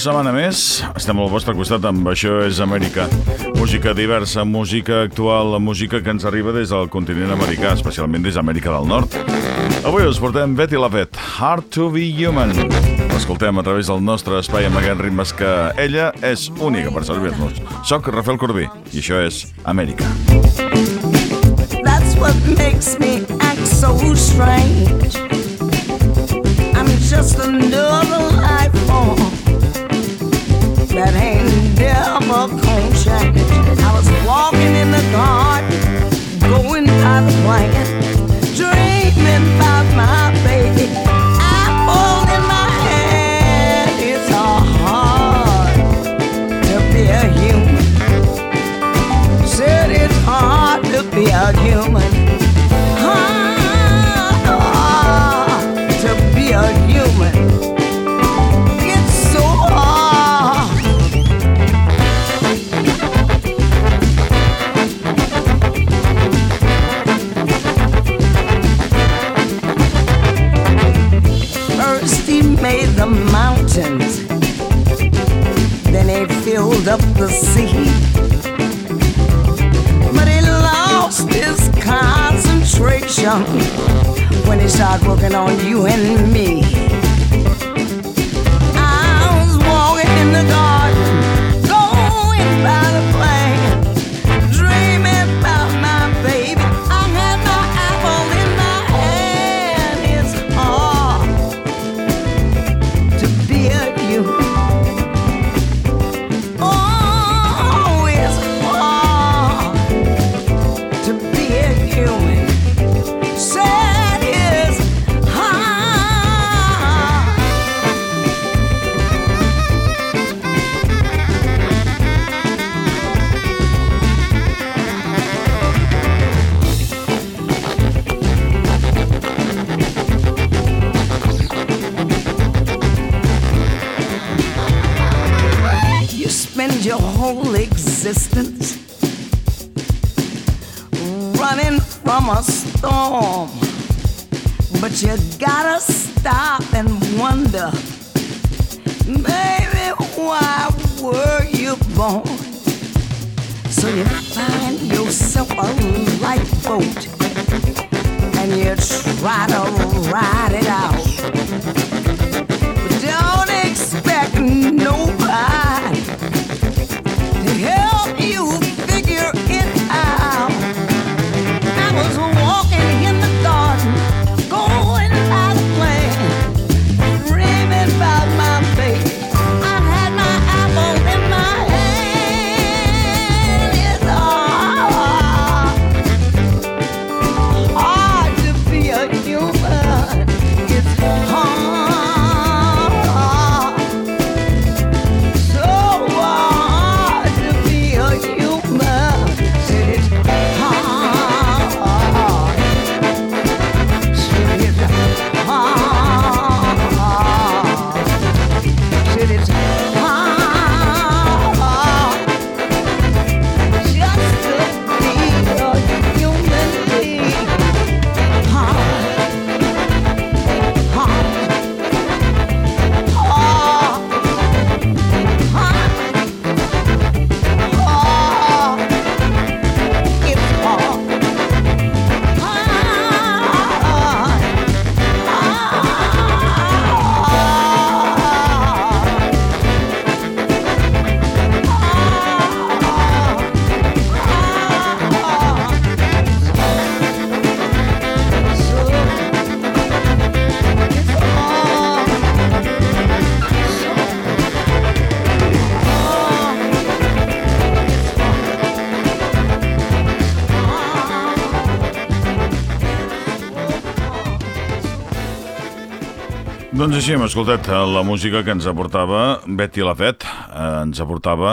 setmana més estem al vostre costat amb Això és Amèrica. Música diversa, música actual, música que ens arriba des del continent americà, especialment des d'Amèrica del Nord. Avui us portem Betty Lavette, Hard to be Human. L'escoltem a través del nostre espai amb aquests ritmes que ella és única per servir-nos. Soc Rafael Corbí i això és Amèrica. That's what makes me act so strange I'm just another that ain't never gonna change. I was walking in the garden, going by the plan, But he lost his concentration when he started working on you and me. I was walking in the garden. Doncs així hem escoltat eh, la música que ens aportava Betty Lafette, eh, ens aportava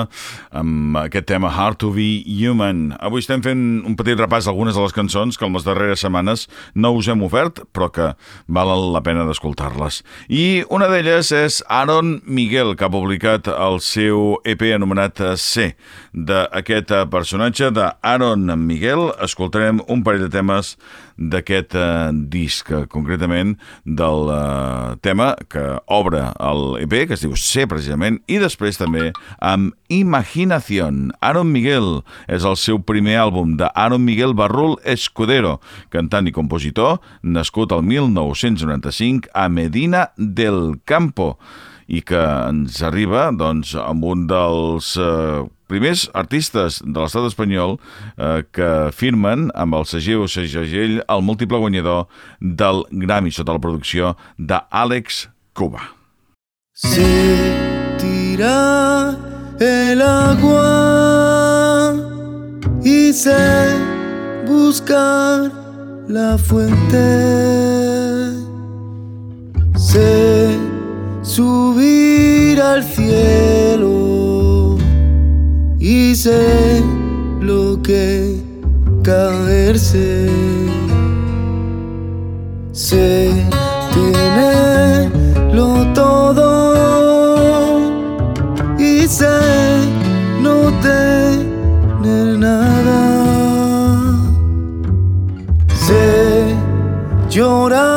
amb aquest tema Hard to be Human. Avui estem fent un petit repàs d'algunes de les cançons que en les darreres setmanes no us hem ofert, però que valen la pena d'escoltar-les. I una d'elles és Aaron Miguel, que ha publicat el seu EP anomenat C. D'aquest personatge d'Aaron Miguel escoltarem un parell de temes d'aquest eh, disc, concretament del eh, tema que obre el EP, que es diu Ser, precisament, i després també amb Imaginación. Aaron Miguel és el seu primer àlbum de Aaron Miguel Barrul Escudero, cantant i compositor, nascut el 1995 a Medina del Campo i que ens arriba doncs, amb un dels eh, primers artistes de l'estat espanyol eh, que firmen amb el segell segell el múltiple guanyador del Grammy sota la producció d'Àlex Cuba. Se tira el agua y se buscar la fuente. Se subir al cielo y sé lo que caerse. Sé tenerlo todo y sé no tener nada. Sé llorar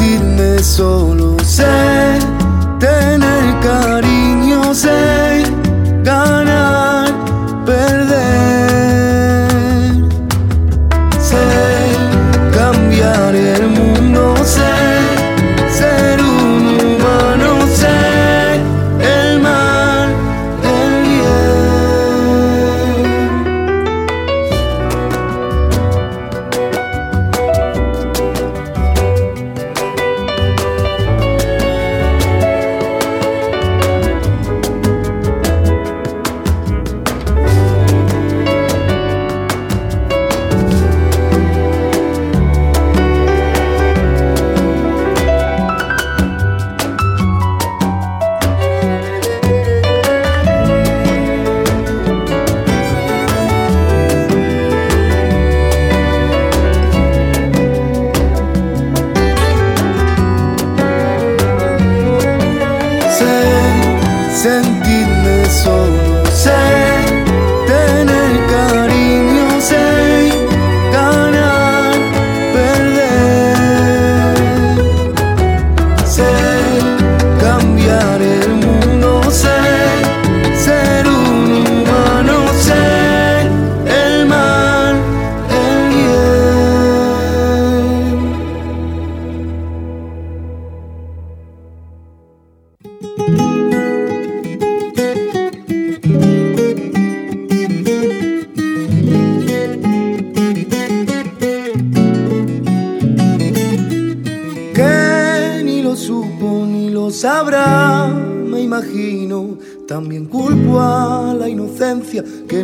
sentirme solo. Sé tener cariño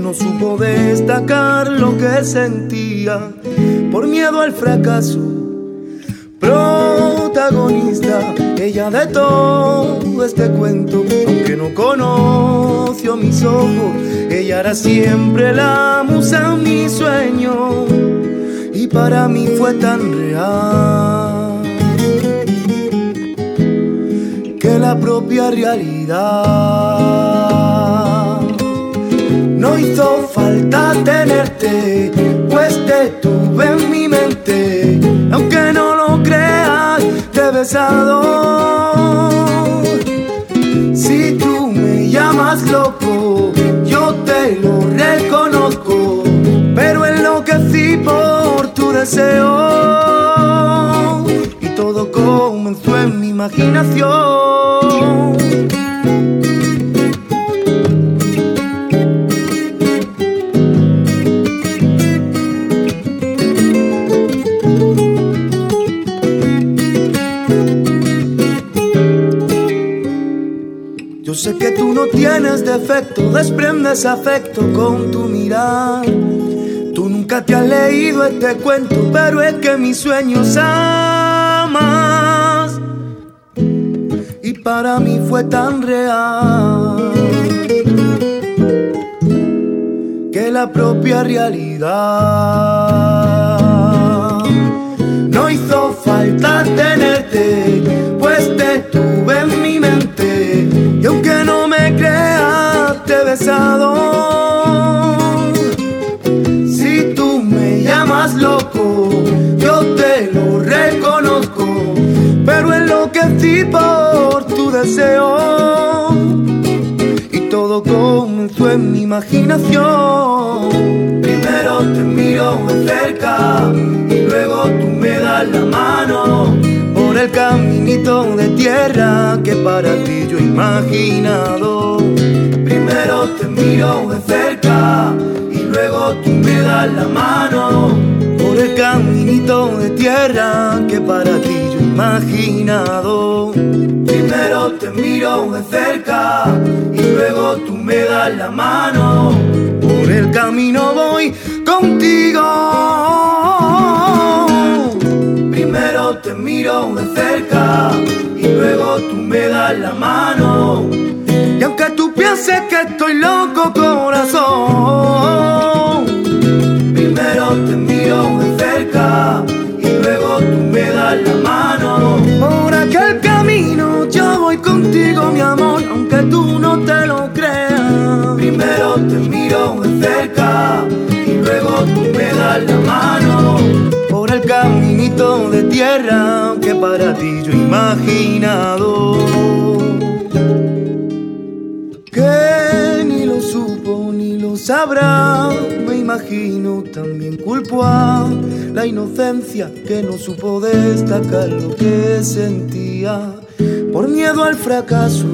no supo destacar lo que sentía por miedo al fracaso. Protagonista, ella de todo este cuento, aunque no conoció mis ojos, ella era siempre la musa en mi sueño y para mí fue tan real que la propia realidad. No hizo falta tenerte pues te tuve en mi mente, aunque no lo creas, te besado. Si tú me llamas loco, yo te lo reconozco, pero enloquecí por tu deseo y todo comenzó en mi imaginación. Sé que tú no tienes defecto, desprendes afecto con tu mirar. Tú nunca te has leído este cuento, pero es que mis sueños amas. Y para mí fue tan real que la propia realidad no hizo falta tenerte, Si tú me llamas loco, yo te lo reconozco. Pero enloquecí por tu deseo. Y todo comenzó en mi imaginación. Primero te miro de cerca y luego tú me das la mano el caminito de tierra que para ti yo he imaginado. Primero te miro de cerca y luego tú me das la mano por el caminito de tierra que para ti yo he imaginado. Primero te miro de cerca y luego tú me das la mano. Por el camino voy contigo. Primero te miro de cerca y luego tú me das la mano. Aunque tú pienses que estoy loco, corazón, primero te miro de cerca y luego tú me das la mano. Por aquel camino yo voy contigo, mi amor, aunque tú no te lo creas. Primero te miro de cerca y luego tú me das la mano por el caminito de tierra que para ti yo he imaginado. Ni lo supo ni lo sabrá, me imagino también culpo a la inocencia que no supo destacar lo que sentía. Por miedo al fracaso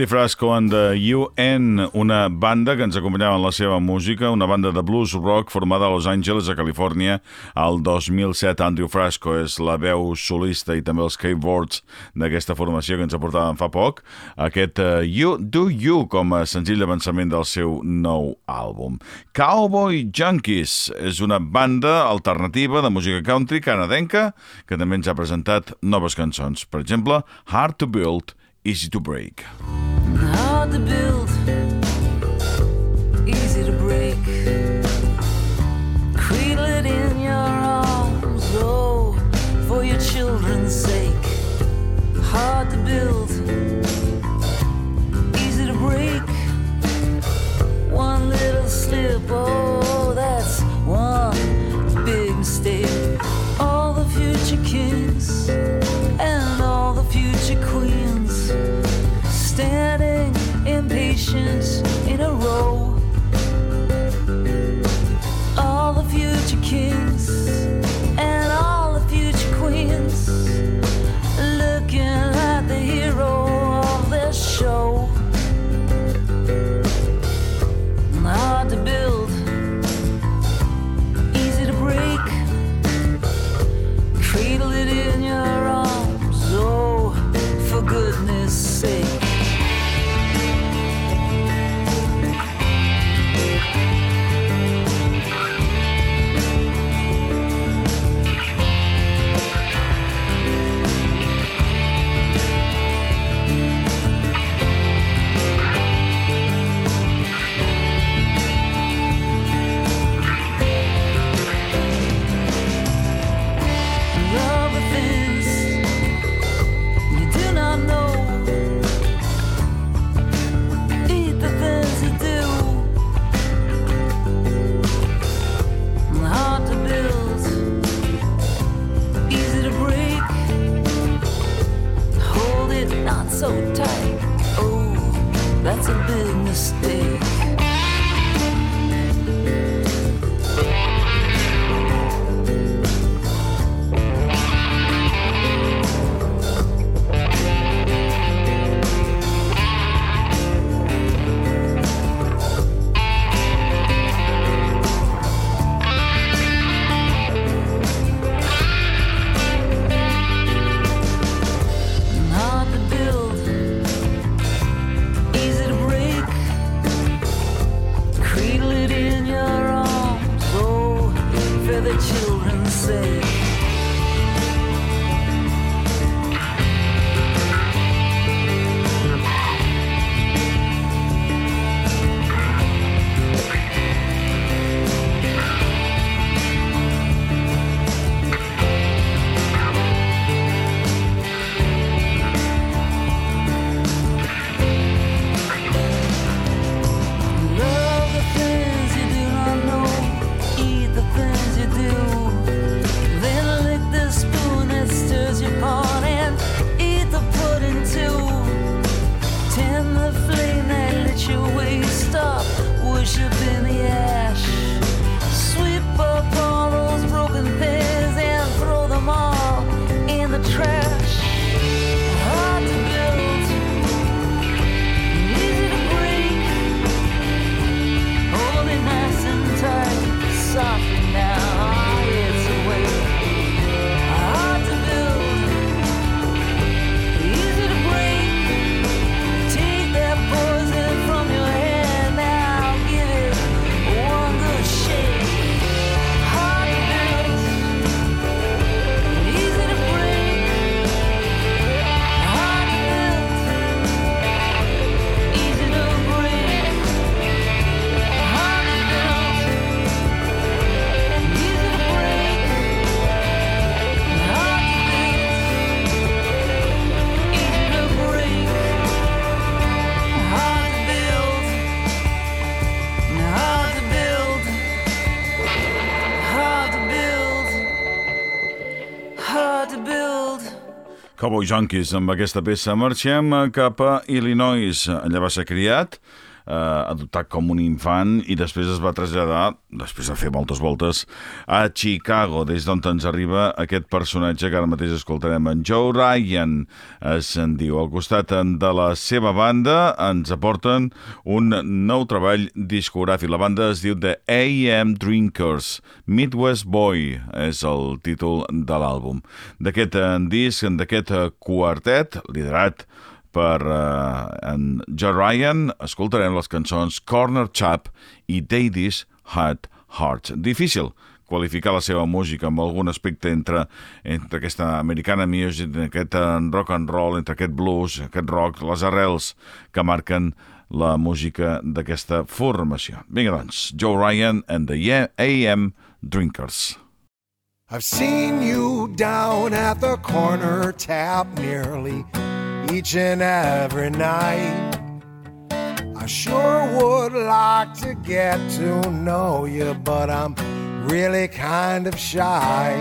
Andy Frasco and the UN, una banda que ens acompanyava en la seva música, una banda de blues rock formada a Los Angeles, a Califòrnia, al 2007. Andrew Frasco és la veu solista i també els keyboards d'aquesta formació que ens aportaven fa poc. Aquest uh, You Do You com a senzill d'avançament del seu nou àlbum. Cowboy Junkies és una banda alternativa de música country canadenca que també ens ha presentat noves cançons. Per exemple, Hard to Build, Easy to Break. Cowboy Junkies. Amb aquesta peça marxem cap a Illinois. Allà va ser criat adoptat com un infant i després es va traslladar, després de fer moltes voltes, a Chicago, des d'on ens arriba aquest personatge que ara mateix escoltarem, en Joe Ryan, es en diu. Al costat de la seva banda ens aporten un nou treball discogràfic. La banda es diu The AM Drinkers, Midwest Boy és el títol de l'àlbum. D'aquest disc, d'aquest quartet, liderat uh, en Joe Ryan, escoltarem les cançons Corner Chap i Daddy's Hot Heart. Difícil qualificar la seva música amb algun aspecte entre, entre aquesta americana music, aquest rock and roll, entre aquest blues, aquest rock, les arrels que marquen la música d'aquesta formació. Vinga, doncs, Joe Ryan and the AM Drinkers. I've seen you down at the corner tap nearly each and every night. I sure would like to get to know you, but I'm really kind of shy.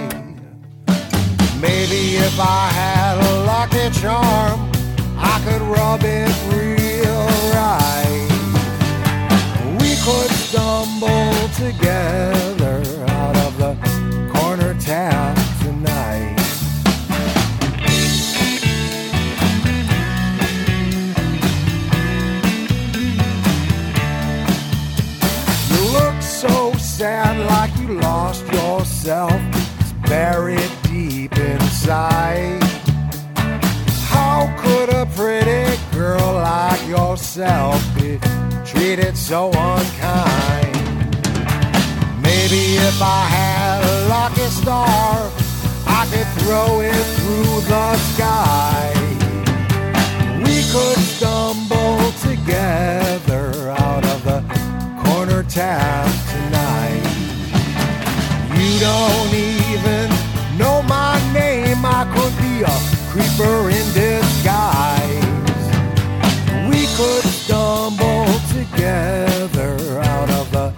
Maybe if I had a lucky charm, I could rub it real right. We could stumble together yourself. It's buried deep inside. How could a pretty girl like yourself be treated so unkind? Maybe if I had a lucky star, I could throw it through the sky. We could stumble together out of the corner. You don't even know my name. I could be a creeper in disguise. We could stumble together out of the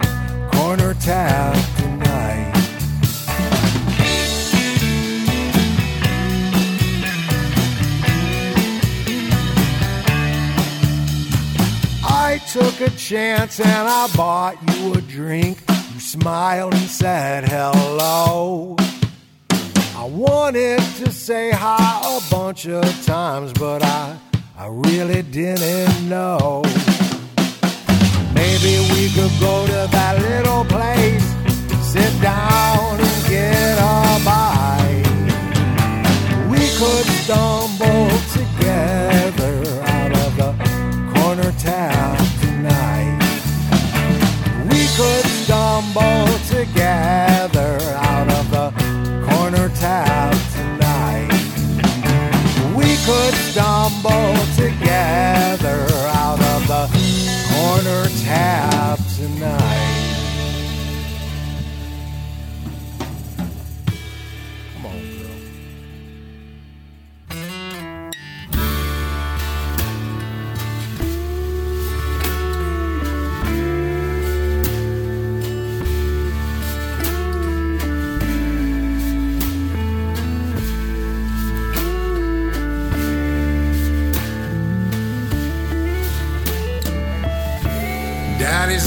corner tap tonight. I took a chance and I bought you a drink. Smiled and said hello. I wanted to say hi a bunch of times, but I, I really didn't know. Maybe we could go to that little place, sit down and get a bite. We could stumble together out of the corner tap tonight. We could stumble together out of the corner tap tonight. We could stumble together out of the corner tap tonight.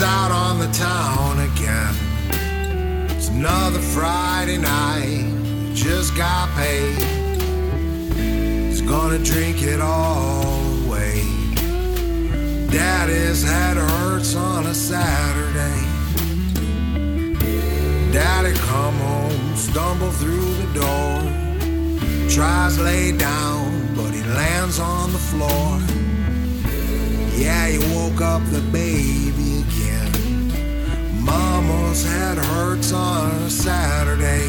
Out on the town again. It's another Friday night. Just got paid. He's gonna drink it all away. Daddy's head hurts on a Saturday. Daddy come home, stumble through the door. Tries lay down, but he lands on the floor. Yeah, he woke up the baby. Mama's head hurts on a Saturday.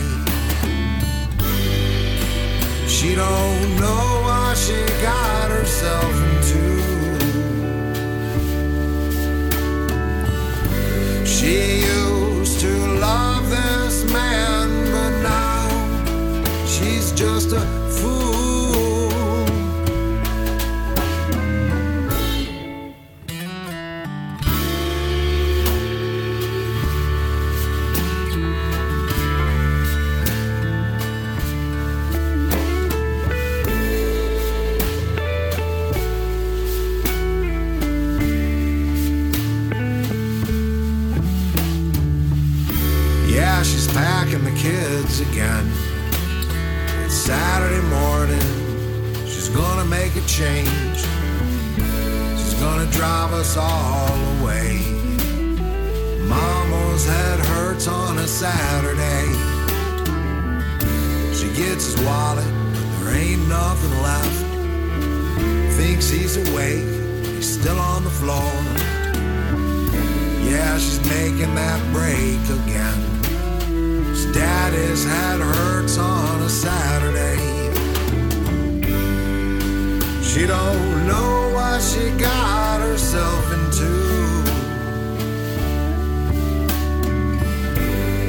She don't know why she got herself into. She used to love this man, but now she's just a drive us all away. Mama's head hurts on a Saturday. She gets his wallet, there ain't nothing left. Thinks he's awake, he's still on the floor. Yeah, she's making that break again. His daddy's head hurts on a Saturday. She don't know she got herself into.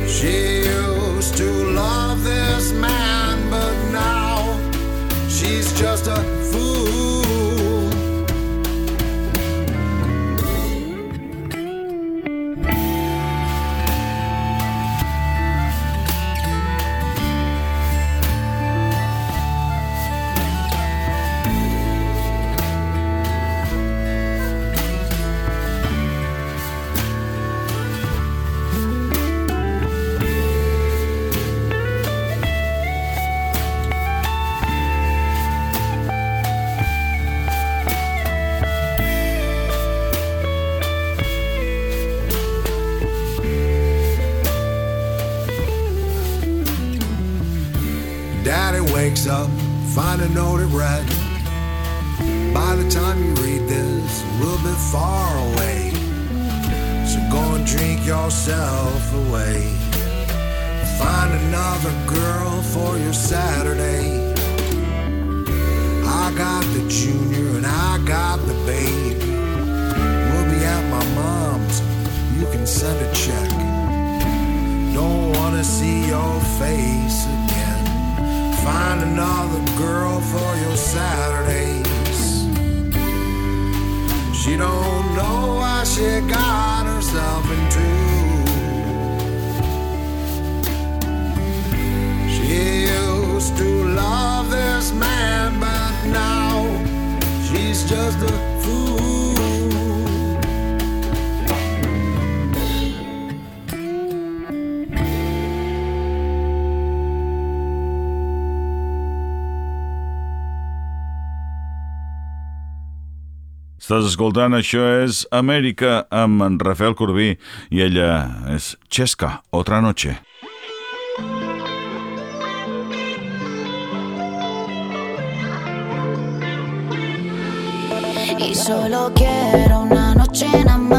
She used to love this man, but now she's just a fool. Face again. Find another girl for your Saturdays. She don't know why she got herself into. She used to love this man, but now she's just a Estàs escoltant, això és Amèrica amb en Rafael Corbí i ella és Chesca, Otra Noche. Y solo quiero una noche nada más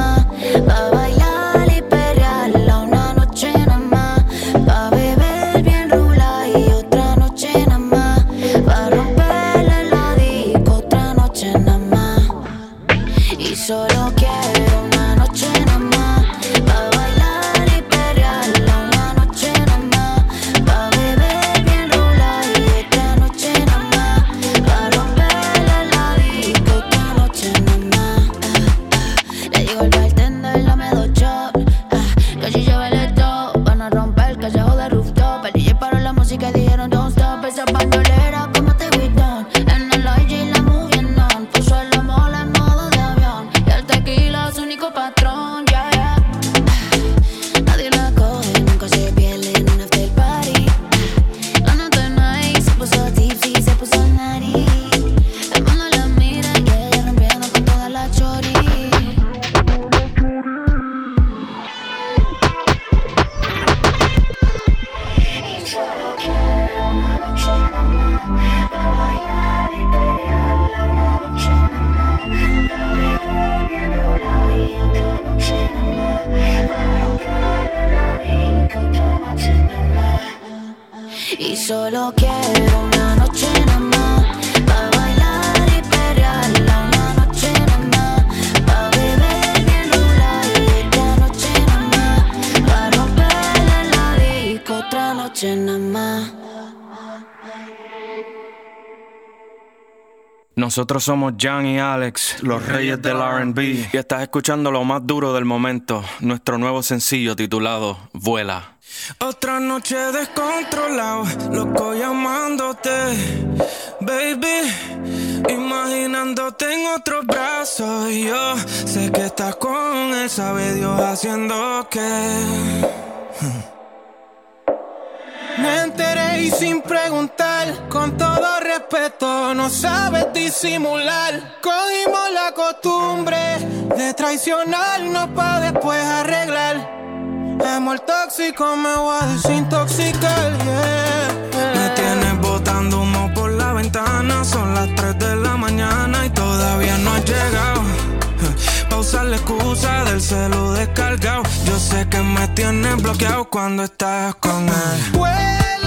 Nosotros somos Jan y Alex, los reyes del RB. Y estás escuchando lo más duro del momento, nuestro nuevo sencillo titulado Vuela. Otra noche descontrolado, loco llamándote, baby. Imaginándote en otros brazos. Y yo sé que estás con él, sabe Dios haciendo que. Me enteré y sin preguntar, con todo respeto, no sabes disimular. Cogimos la costumbre de traicionarnos para después arreglar. Amo el tóxico, me voy a desintoxicar, yeah. Me tienes botando humo por la ventana, son las 3 de la mañana y todavía no has llegado. Usar la excusa del celo descargado. Yo sé que me tienes bloqueado cuando estás con él.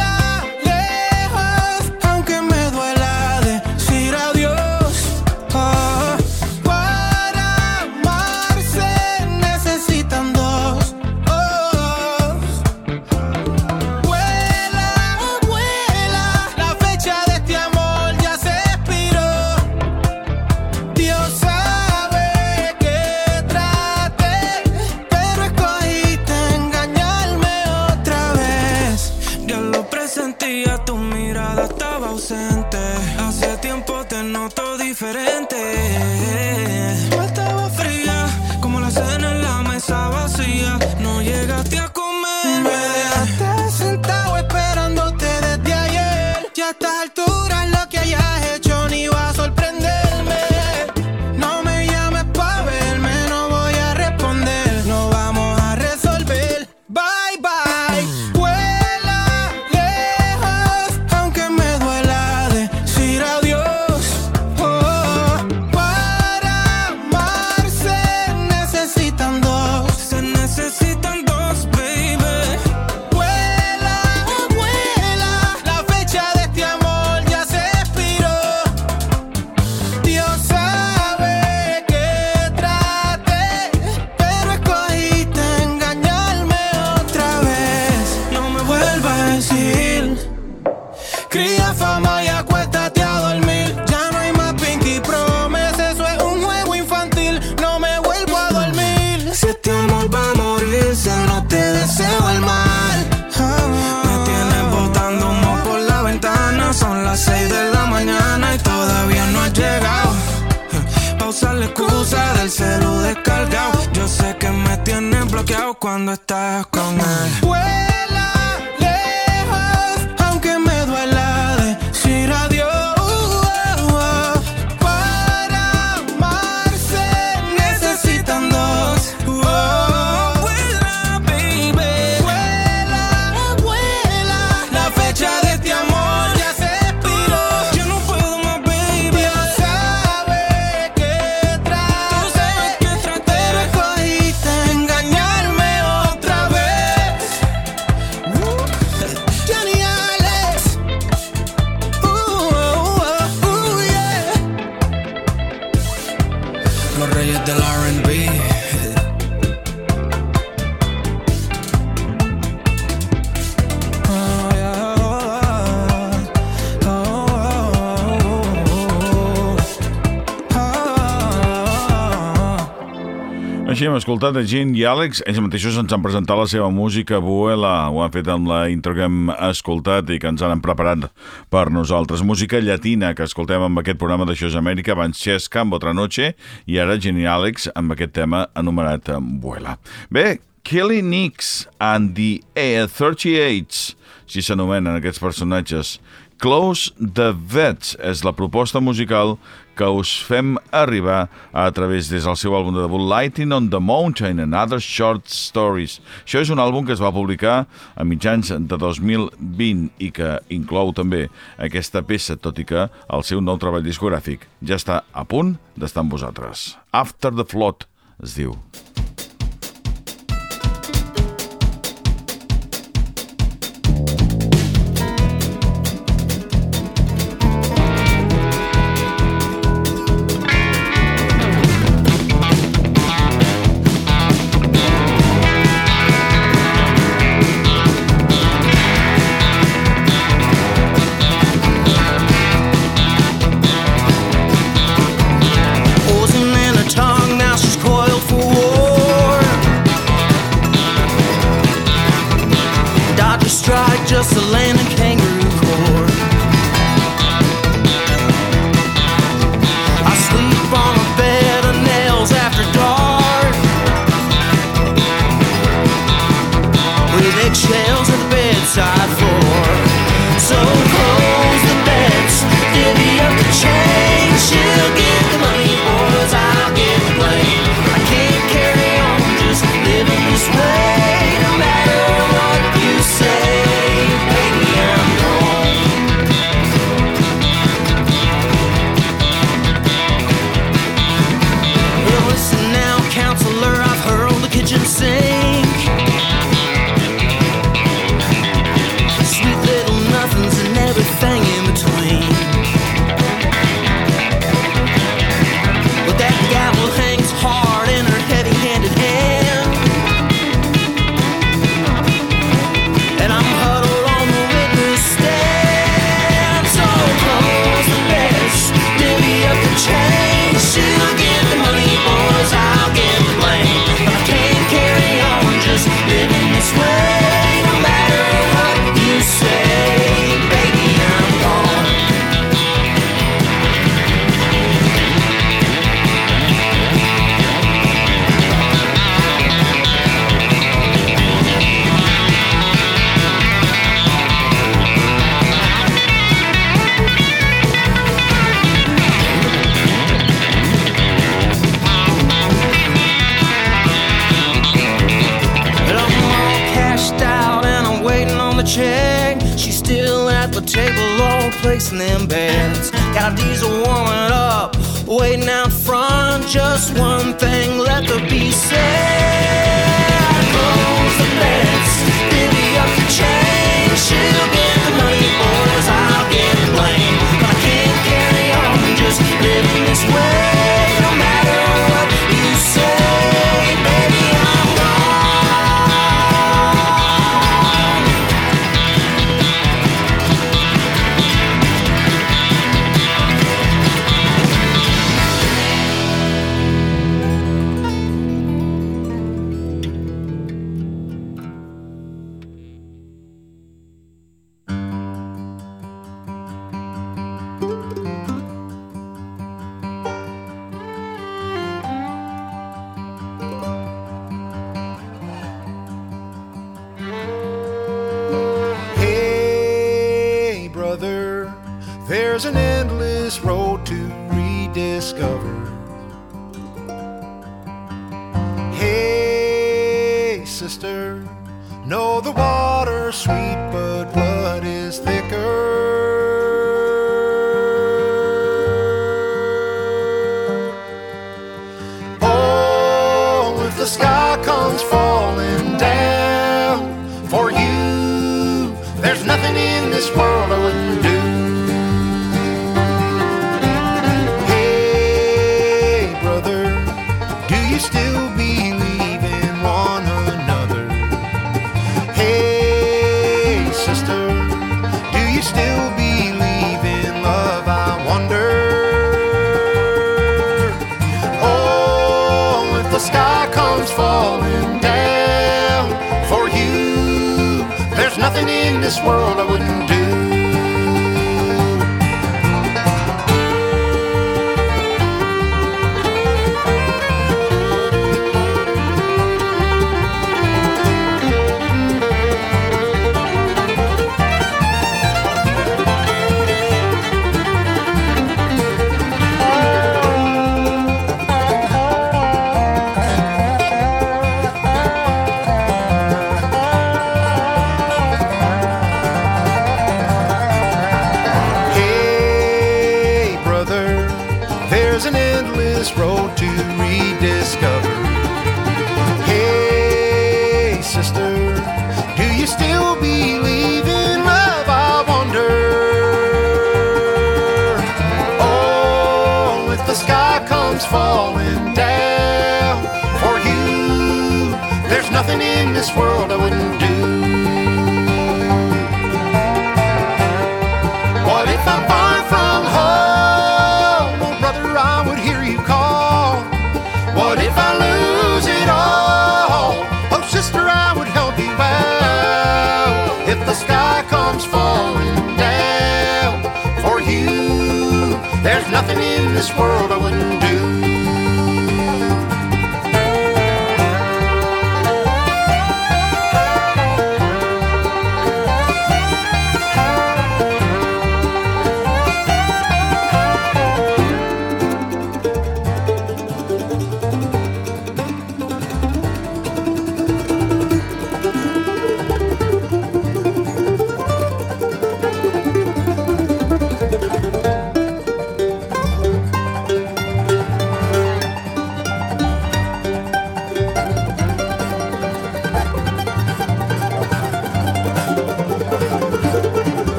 Escoltat a Gin i Àlex, ells mateixos ens han presentat la seva música Vuela, ho han fet amb la intro que hem escoltat i que ens han preparat per nosaltres. Música llatina que escoltem amb aquest programa d'Això és Amèrica, abans Xesca amb Otra Noche i ara Gin i Àlex amb aquest tema anomenat Vuela. Bé, Kelly Nix and the A38, si s'anomenen aquests personatges. Close the Vets és la proposta musical que us fem arribar a través des del seu àlbum de debut Lighting on the Mountain and Other Short Stories. Això és un àlbum que es va publicar a mitjans de 2020 i que inclou també aquesta peça, tot i que el seu nou treball discogràfic ja està a punt d'estar amb vosaltres. After the Flood es diu. table all placing them bets. Got a diesel warming up, waiting out front. Just one thing let the be said. Close the bets, divvy up the change. She'll get the money, boys, I'll get blamed. But I can't carry on just living this way. believe in love, I wonder. Oh, if the sky comes falling down for you, there's nothing in this world I wouldn't do.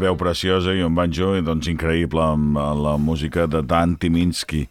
Veu preciosa i un banjo doncs, increïble amb la música de Dan Timinski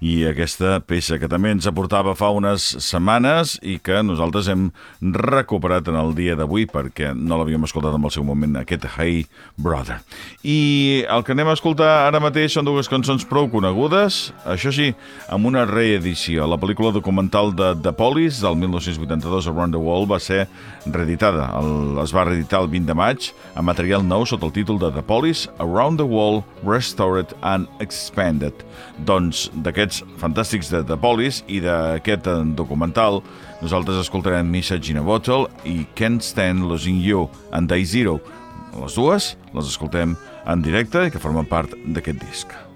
i aquesta peça que també ens aportava fa unes setmanes i que nosaltres hem recuperat en el dia d'avui perquè no l'havíem escoltat en el seu moment, aquest Hey Brother. I el que anem a escoltar ara mateix són dues cançons prou conegudes, això sí, amb una reedició. La pel·lícula documental de The Police del 1982 Around the World va ser reeditada. El, es va reeditar el 20 de maig amb material nou sota el títol de The Police Around the World Restored and Expanded. Doncs d'aquests fantàstics de The Police i d'aquest documental nosaltres escoltarem Message in a Bottle i Can't Stand Losing You en Day Zero. Les dues les escoltem en directe i que formen part d'aquest disc.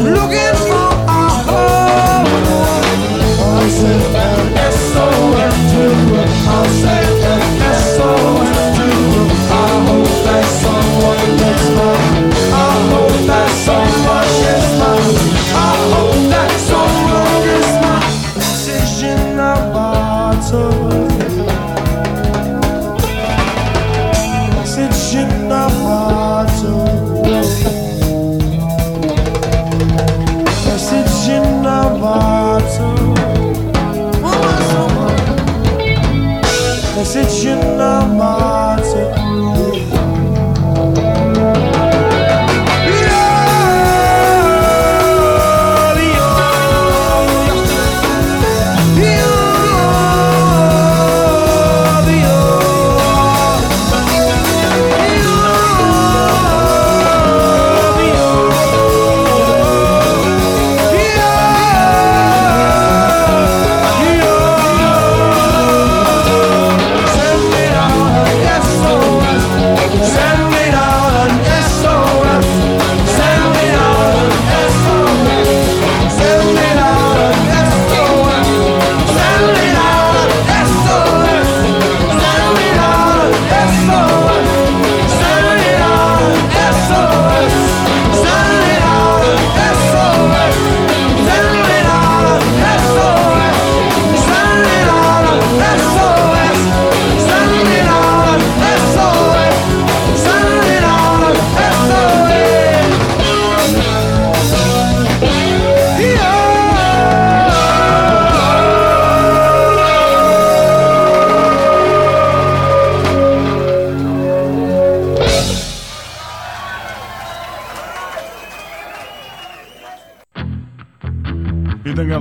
Looking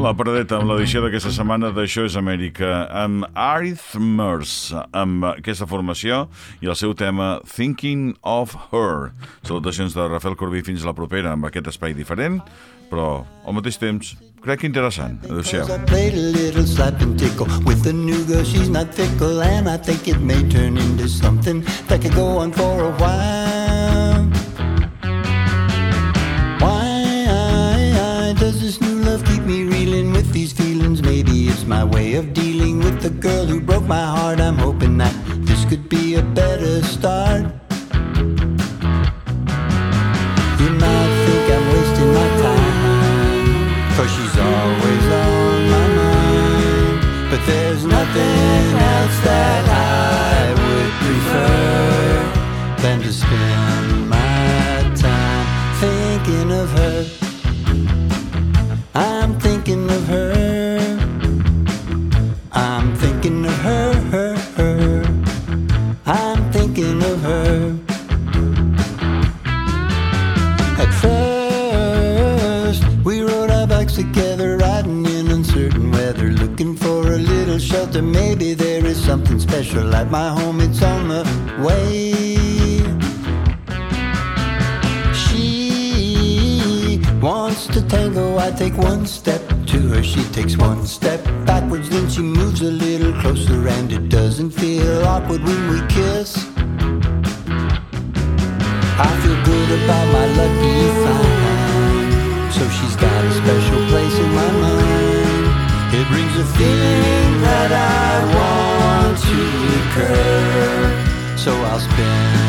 la paradeta amb l'edició d'aquesta setmana d'Això és Amèrica amb Arithmers, amb aquesta formació i el seu tema Thinking of Her. Salutacions de Rafael Corbí fins la propera amb aquest espai diferent, però al mateix temps crec que interessant. Adéu-siau. I played a with the new girl. She's not fickle, and I think it may turn into something that could go on for a while. My way of dealing with the girl who broke my heart. I'm hoping that this could be a better start. You might think I'm wasting my time, cause she's always on my mind. But there's nothing else that I would prefer than to spend my time thinking of her. Maybe there is something special at my home, it's on the way. She wants to tango, I take one step to her, she takes one step backwards, then she moves a little closer, and it doesn't feel awkward when we kiss. I feel good about my lucky find. So